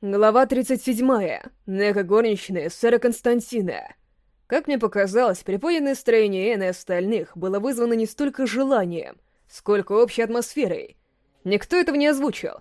Глава 37. Нека горничная сэра Константина. Как мне показалось, приподнятое настроение Энн и остальных было вызвано не столько желанием, сколько общей атмосферой. Никто этого не озвучил.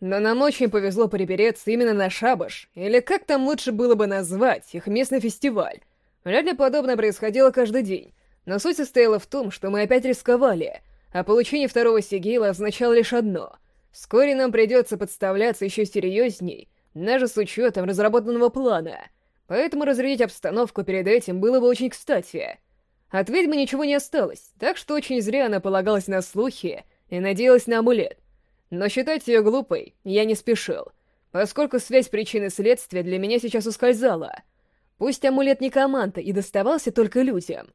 Но нам очень повезло припереться именно на шабаш, или как там лучше было бы назвать их местный фестиваль. Вряд ли подобное происходило каждый день, но суть состояла в том, что мы опять рисковали, а получение второго сигила означало лишь одно — вскоре нам придется подставляться еще серьезней — даже с учетом разработанного плана. Поэтому разрядить обстановку перед этим было бы очень кстати. От ведьмы ничего не осталось, так что очень зря она полагалась на слухи и надеялась на амулет. Но считать ее глупой я не спешил, поскольку связь причины следствия для меня сейчас ускользала. Пусть амулет не команда и доставался только людям.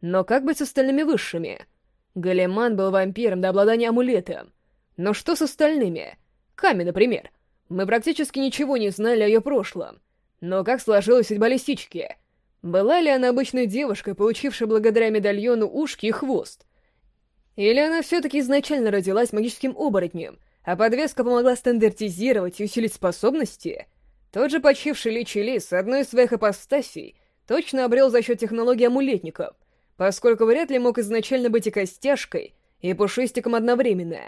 Но как быть с остальными высшими? Галиман был вампиром до обладания амулетом. Но что с остальными? Ками, например. Мы практически ничего не знали о ее прошлом. Но как сложилась судьба лисички? Была ли она обычной девушкой, получившей благодаря медальону ушки и хвост? Или она все-таки изначально родилась магическим оборотнем, а подвеска помогла стандартизировать и усилить способности? Тот же почивший Ли Чили одной из своих апостасий точно обрел за счет технологии амулетников, поскольку вряд ли мог изначально быть и костяшкой, и пушистиком одновременно.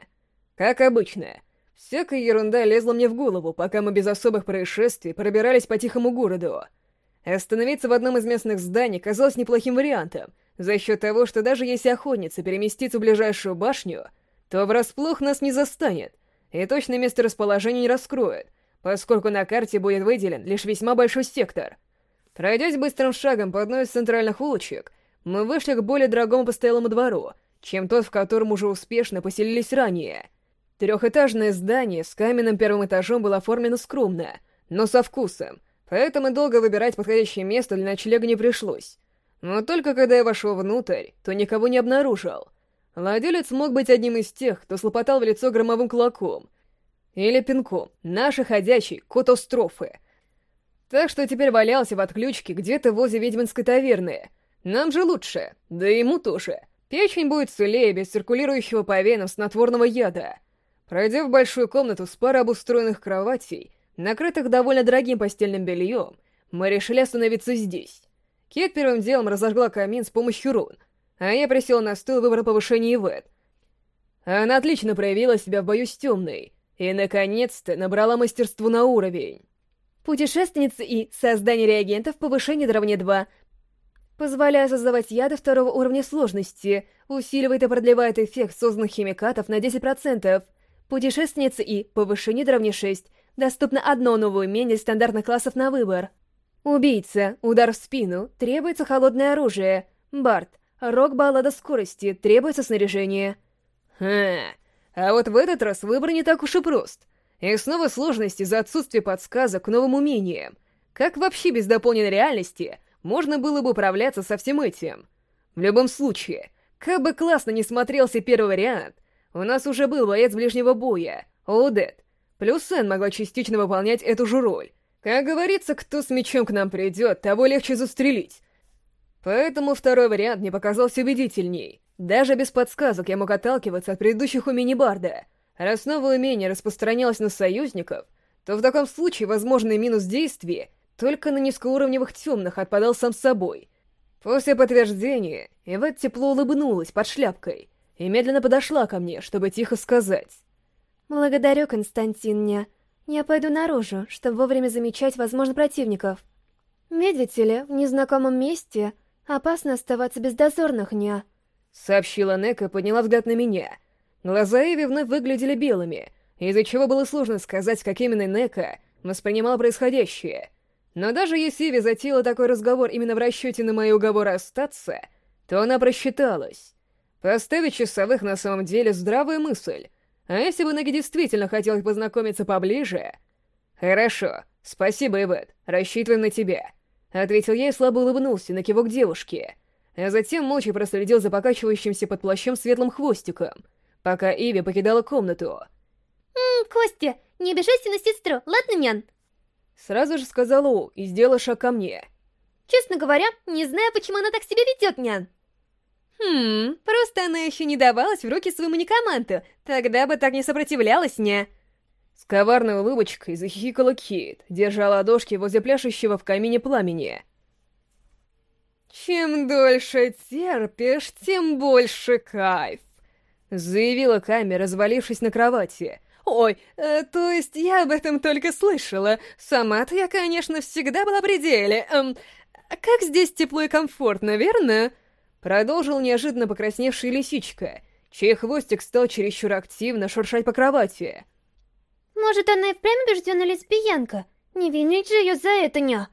Как обычно — Всякая ерунда лезла мне в голову, пока мы без особых происшествий пробирались по тихому городу. Остановиться в одном из местных зданий казалось неплохим вариантом, за счет того, что даже если охотница переместится в ближайшую башню, то врасплох нас не застанет, и точное место расположения не раскроет, поскольку на карте будет выделен лишь весьма большой сектор. Пройдясь быстрым шагом по одной из центральных улочек, мы вышли к более дорогому постоялому двору, чем тот, в котором уже успешно поселились ранее — Трехэтажное здание с каменным первым этажом было оформлено скромно, но со вкусом, поэтому долго выбирать подходящее место для ночлега не пришлось. Но только когда я вошел внутрь, то никого не обнаружил. Владелец мог быть одним из тех, кто слопотал в лицо громовым кулаком. Или пинком, наши ходячие котострофы. Так что теперь валялся в отключке где-то возле ведьминской таверны. Нам же лучше, да и ему тоже. Печень будет целее без циркулирующего по венам снотворного яда. Пройдя в большую комнату с парой обустроенных кроватей, накрытых довольно дорогим постельным бельем, мы решили остановиться здесь. Кет первым делом разожгла камин с помощью рун, а я присел на стул и выбрал повышение Ивет. Она отлично проявила себя в бою с темной и, наконец-то, набрала мастерство на уровень. Путешественница и создание реагентов повышение до равня 2 позволяя создавать яды второго уровня сложности, усиливает и продлевает эффект созданных химикатов на 10%, Путешественница И, повышение до равня 6. Доступно одно новое умение стандартных классов на выбор. Убийца, удар в спину, требуется холодное оружие. Барт, рок баллада скорости, требуется снаряжение. Ха, а вот в этот раз выбор не так уж и прост. И снова сложности за отсутствие подсказок к новым умениям. Как вообще без дополненной реальности можно было бы управляться со всем этим? В любом случае, как бы классно не смотрелся первый вариант, у нас уже был боец ближнего боя, Оудет. Плюс Сэн могла частично выполнять эту же роль. Как говорится, кто с мечом к нам придет, того легче застрелить. Поэтому второй вариант мне показался убедительней. Даже без подсказок я мог отталкиваться от предыдущих умений Барда. Раз новое умение распространялось на союзников, то в таком случае возможный минус действия только на низкоуровневых темных отпадал сам собой. После подтверждения Ивет тепло улыбнулась под шляпкой и медленно подошла ко мне, чтобы тихо сказать. «Благодарю, Константин, Я пойду наружу, чтобы вовремя замечать, возможно, противников. Видите ли, в незнакомом месте опасно оставаться без дозорных, ня», — сообщила Нека и подняла взгляд на меня. Глаза Эви вновь выглядели белыми, из-за чего было сложно сказать, как именно Нека воспринимала происходящее. Но даже если Эви затеяла такой разговор именно в расчете на мои уговоры остаться, то она просчиталась. Поставить часовых на самом деле здравая мысль. А если бы Наги действительно хотел познакомиться поближе... Хорошо, спасибо, Ивет, рассчитываем на тебя. Ответил я и слабо улыбнулся на кивок девушки. А затем молча проследил за покачивающимся под плащом светлым хвостиком, пока Иви покидала комнату. «Ммм, Костя, не обижайся на сестру, ладно, нян?» Сразу же сказала У и сделала шаг ко мне. «Честно говоря, не знаю, почему она так себя ведет, нян». Хм, просто она еще не давалась в руки своему некоманту, тогда бы так не сопротивлялась, не? С коварной улыбочкой захихикала Кит, держа ладошки возле пляшущего в камине пламени. «Чем дольше терпишь, тем больше кайф», — заявила Ками, развалившись на кровати. «Ой, э, то есть я об этом только слышала. Сама-то я, конечно, всегда была при деле. Эм, как здесь тепло и комфортно, верно?» Продолжил неожиданно покрасневшая лисичка, чей хвостик стал чересчур активно шуршать по кровати. Может, она и впрямь убежденная лесбиянка? Не винить же ее за это, ня.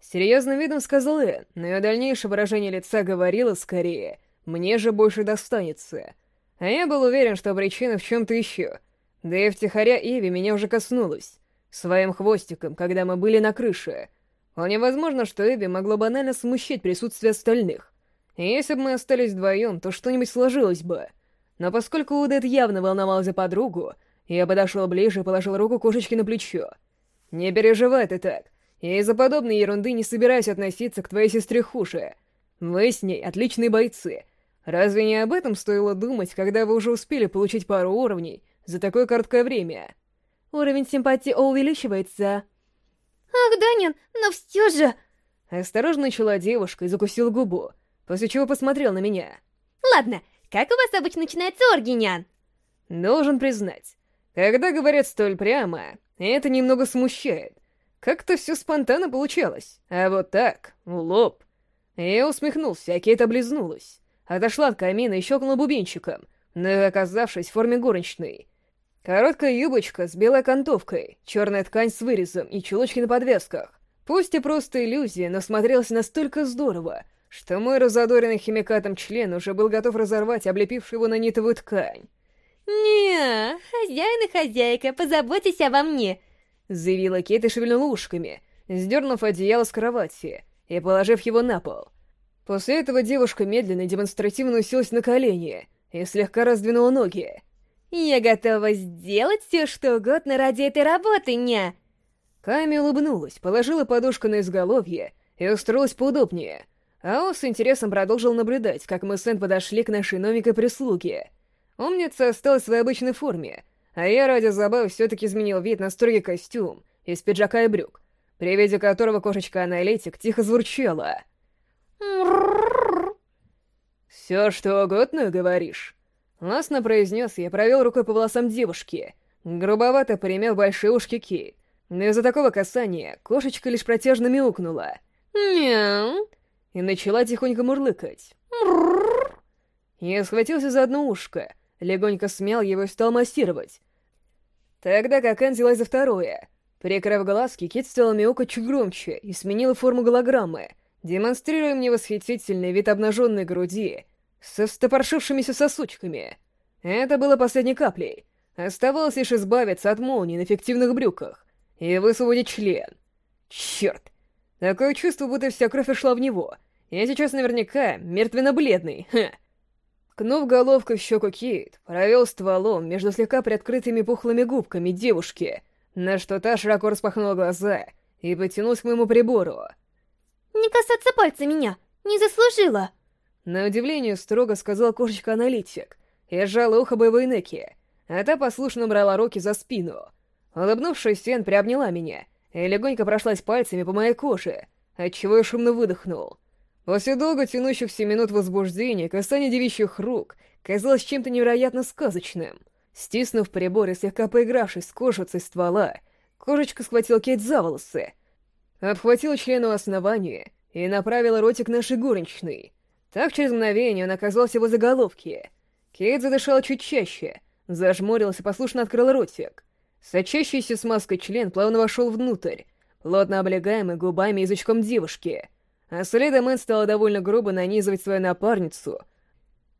Серьезным видом сказал Энн, но ее дальнейшее выражение лица говорило скорее «мне же больше достанется». А я был уверен, что причина в чем-то еще. Да и втихаря Иви меня уже коснулась. Своим хвостиком, когда мы были на крыше. Вполне возможно, что Эви могло банально смущать присутствие остальных. Если бы мы остались вдвоем, то что-нибудь сложилось бы. Но поскольку Удет явно волновал за подругу, я подошел ближе и положил руку кошечке на плечо. «Не переживай ты так. Я из-за подобной ерунды не собираюсь относиться к твоей сестре хуже. Вы с ней отличные бойцы. Разве не об этом стоило думать, когда вы уже успели получить пару уровней за такое короткое время?» Уровень симпатии увеличивается. Ах, Данин, но все же... Осторожно начала девушка и закусила губу, после чего посмотрел на меня. Ладно, как у вас обычно начинается оргинян? Должен признать, когда говорят столь прямо, это немного смущает. Как-то все спонтанно получалось, а вот так, в лоб. Я усмехнулся, а Кейт облизнулась. Отошла от камина и щелкнула бубенчиком, но оказавшись в форме горничной. Короткая юбочка с белой окантовкой, черная ткань с вырезом и чулочки на подвесках. Пусть и просто иллюзия, но смотрелась настолько здорово, что мой разодоренный химикатом член уже был готов разорвать облепившую его на нитовую ткань. «Не, хозяин и хозяйка, позаботьтесь обо мне!» Заявила Кейт и шевельнула ушками, сдернув одеяло с кровати и положив его на пол. После этого девушка медленно и демонстративно уселась на колени и слегка раздвинула ноги. «Я готова сделать все, что угодно ради этой работы, ня!» Ками улыбнулась, положила подушку на изголовье и устроилась поудобнее. А он с интересом продолжил наблюдать, как мы с Эн подошли к нашей новенькой прислуге — Умница осталась в своей обычной форме, а я ради забавы все-таки изменил вид на строгий костюм из пиджака и брюк, при виде которого кошечка-аналитик тихо звучала. «Все, что угодно, говоришь?» Ласно произнес я, провел рукой по волосам девушки, грубовато примяв большие ушки Кейт. Но из-за такого касания кошечка лишь протяжно мяукнула. «Мяу!» И начала тихонько мурлыкать. Я схватился за одно ушко, легонько смял его и стал массировать. Тогда как Энн взялась за второе. Прикрыв глазки, Кит стала мяукать чуть громче и сменила форму голограммы, демонстрируя мне восхитительный вид обнаженной груди со встопоршившимися сосучками. Это было последней каплей. Оставалось лишь избавиться от молний на фиктивных брюках и высвободить член. Черт! Такое чувство, будто вся кровь ушла в него. Я сейчас наверняка мертвенно-бледный, ха! Ткнув головкой в щеку Кейт, провел стволом между слегка приоткрытыми пухлыми губками девушки, на что та широко распахнула глаза и потянулась к моему прибору. «Не касаться пальца меня! Не заслужила!» На удивление строго сказал кошечка-аналитик и сжала ухо боевой Неки, а та послушно брала руки за спину. Улыбнувшись, Сен приобняла меня и легонько прошлась пальцами по моей коже, отчего я шумно выдохнул. После долго тянущихся минут возбуждения касание девичьих рук казалось чем-то невероятно сказочным. Стиснув прибор и слегка поигравшись с кожицей ствола, кошечка схватила Кейт за волосы, обхватила члену основания и направила ротик нашей горничной. Так через мгновение он оказался возле головки. Кейт задышала чуть чаще, зажмурилась и послушно открыла ротик. Сочащийся смазкой член плавно вошел внутрь, плотно облегаемый губами и язычком девушки — а следом Энн стала довольно грубо нанизывать свою напарницу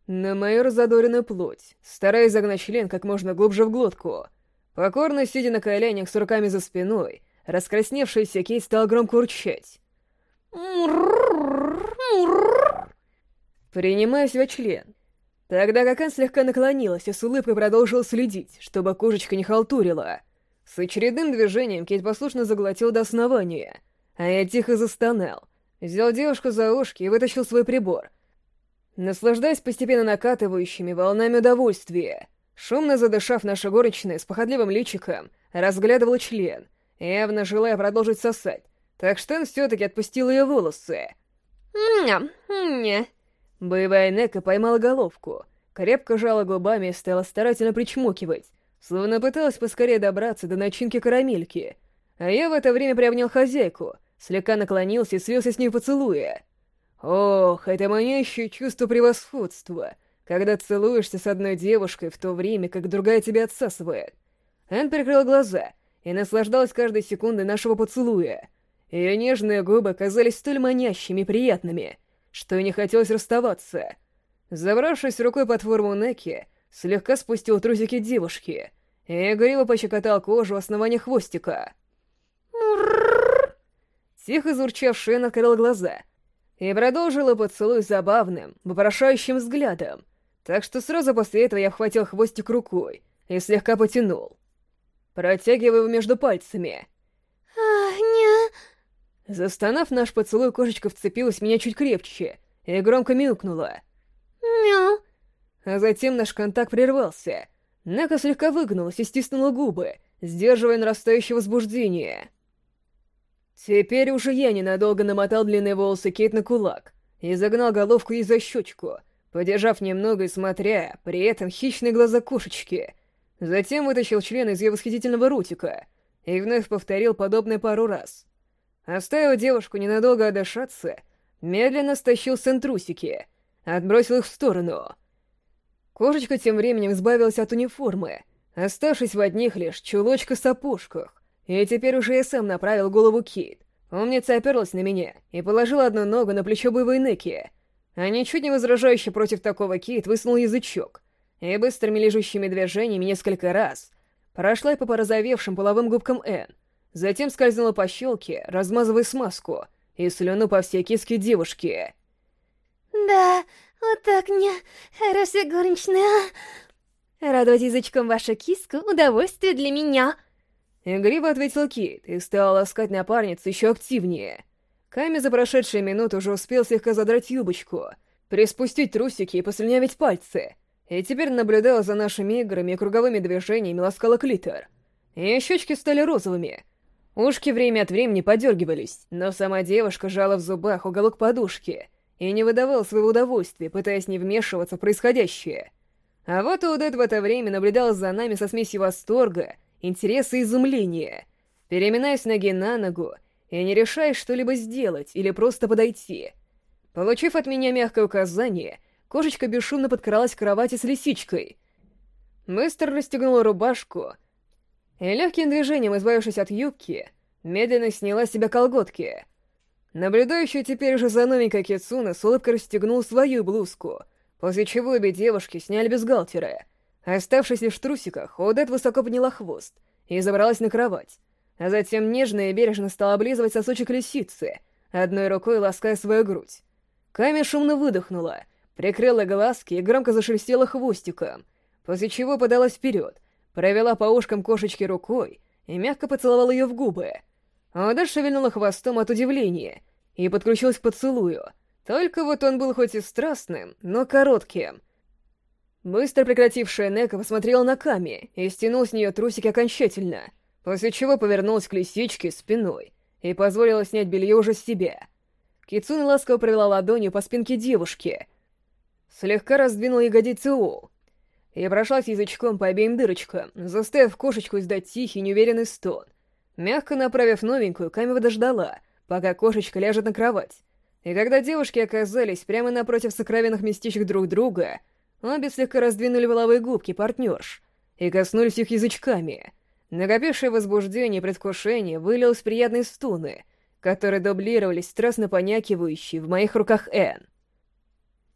на мою разодоренную плоть, стараясь загнать член как можно глубже в глотку. Покорно сидя на коленях с руками за спиной, раскрасневшаяся Кейт стала громко урчать. Принимая себя член. Тогда как Энн слегка наклонилась и с улыбкой продолжила следить, чтобы кожечка не халтурила. С очередным движением Кейт послушно заглотил до основания, а я тихо застонал, Взял девушку за ушки и вытащил свой прибор. Наслаждаясь постепенно накатывающими волнами удовольствия, Шумно задышав, наша горничная с походливым личиком разглядывала член, явно желая продолжить сосать, так что он все-таки отпустил ее волосы. Ням, не. Боевая Нека поймала головку, крепко жала губами и стала старательно причмокивать, словно пыталась поскорее добраться до начинки карамельки. А я в это время приобнял хозяйку, слегка наклонился и слился с ней поцелуя. Ох, это манящее чувство превосходства — когда целуешься с одной девушкой в то время, как другая тебя отсасывает. Энн прикрыла глаза и наслаждалась каждой секундой нашего поцелуя. Ее нежные губы казались столь манящими и приятными, что и не хотелось расставаться. Забравшись рукой под форму Неки, слегка спустил трусики девушки и игриво пощекотал кожу основания хвостика. Тихо зурчавший Энн открыл глаза и продолжила поцелуй забавным, вопрошающим взглядом, так что сразу после этого я вхватил хвостик рукой и слегка потянул. Протягивая его между пальцами. Застонав наш поцелуй, кошечка вцепилась в меня чуть крепче и громко мяукнула. Мяу. А затем наш контакт прервался. Нека слегка выгнулась и стиснула губы, сдерживая нарастающее возбуждение. Теперь уже я ненадолго намотал длинные волосы Кейт на кулак и загнал головку ей за щечку, подержав немного и смотря, при этом хищные глаза кошечки. Затем вытащил член из ее восхитительного рутика и вновь повторил подобное пару раз. Оставив девушку ненадолго отдышаться, медленно стащил сентрусики, отбросил их в сторону. Кошечка тем временем избавилась от униформы, оставшись в одних лишь чулочка-сапожках, и теперь уже я сам направил голову Кит. Умница оперлась на меня и положила одну ногу на плечо боевой Неки — а ничуть не возражающий против такого Кит высунул язычок и быстрыми лежащими движениями несколько раз прошла по порозовевшим половым губкам Энн, затем скользнула по щелке, размазывая смазку и слюну по всей киске девушки. Да, вот так мне, хорошая горничная. Радовать язычком вашу киску — удовольствие для меня. Игриво ответил Кит и стал ласкать напарницу еще активнее. Ками за прошедшие минуты уже успел слегка задрать юбочку, приспустить трусики и послюнявить пальцы, и теперь наблюдал за нашими играми и круговыми движениями ласкала клитор. Ее щечки стали розовыми. Ушки время от времени подергивались, но сама девушка жала в зубах уголок подушки и не выдавала своего удовольствия, пытаясь не вмешиваться в происходящее. А вот Удет в это время наблюдал за нами со смесью восторга, интереса и изумления, переминаясь ноги на ногу и не решая что-либо сделать или просто подойти. Получив от меня мягкое указание, кошечка бесшумно подкралась к кровати с лисичкой. Быстро расстегнула рубашку и легким движением, избавившись от юбки, медленно сняла с себя колготки. Наблюдающий теперь уже за новенькой Кицуна с улыбкой расстегнул свою блузку, после чего обе девушки сняли бюстгальтеры. Оставшись лишь в трусиках, Одет высоко подняла хвост и забралась на кровать а затем нежно и бережно стал облизывать сосочек лисицы, одной рукой лаская свою грудь. Ками шумно выдохнула, прикрыла глазки и громко зашелестела хвостиком, после чего подалась вперед, провела по ушкам кошечки рукой и мягко поцеловала ее в губы. А дальше шевельнула хвостом от удивления и подключилась к поцелую. Только вот он был хоть и страстным, но коротким. Быстро прекратившая Нека посмотрела на Ками и стянул с нее трусики окончательно — после чего повернулась к лисичке спиной и позволила снять белье уже с себя. Кицуна ласково провела ладонью по спинке девушки, слегка раздвинула ягодицы О и прошлась язычком по обеим дырочкам, заставив кошечку издать тихий, неуверенный стон. Мягко направив новенькую, Камева дождала, пока кошечка ляжет на кровать. И когда девушки оказались прямо напротив сокровенных местечек друг друга, обе слегка раздвинули воловые губки партнерш и коснулись их язычками — Накопившее возбуждение и предвкушение вылилось в приятные стуны, которые дублировались страстно понякивающие в моих руках Энн.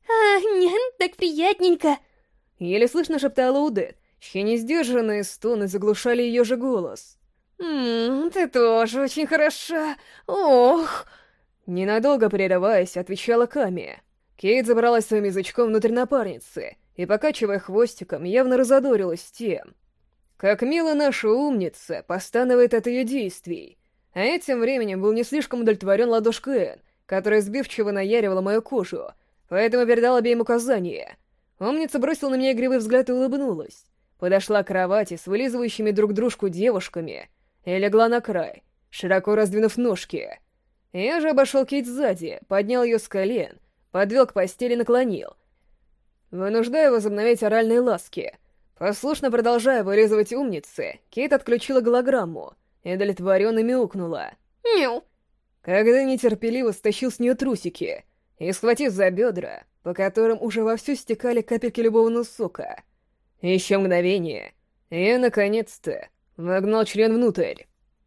«А, нет, так приятненько!» Еле слышно шептала Удет, чьи несдержанные стоны заглушали ее же голос. «Ммм, ты тоже очень хороша! Ох!» Ненадолго прерываясь, отвечала Ками. Кейт забралась своим язычком внутрь напарницы и, покачивая хвостиком, явно разодорилась тем, как мило наша умница постанывает от ее действий. А этим временем был не слишком удовлетворен ладошка Энн, которая сбивчиво наяривала мою кожу, поэтому передал обеим указания. Умница бросила на меня игривый взгляд и улыбнулась, подошла к кровати с вылизывающими друг дружку девушками и легла на край, широко раздвинув ножки. Я же обошел Кейт сзади, поднял ее с колен, подвел к постели и наклонил. Вынуждая возобновить оральные ласки. Послушно продолжая вылизывать умницы, Кейт отключила голограмму и удовлетворенно мяукнула. Мяу. Когда нетерпеливо стащил с нее трусики и, схватив за бедра, по которым уже вовсю стекали капельки любовного сока, еще мгновение, я, наконец-то, вогнал член внутрь.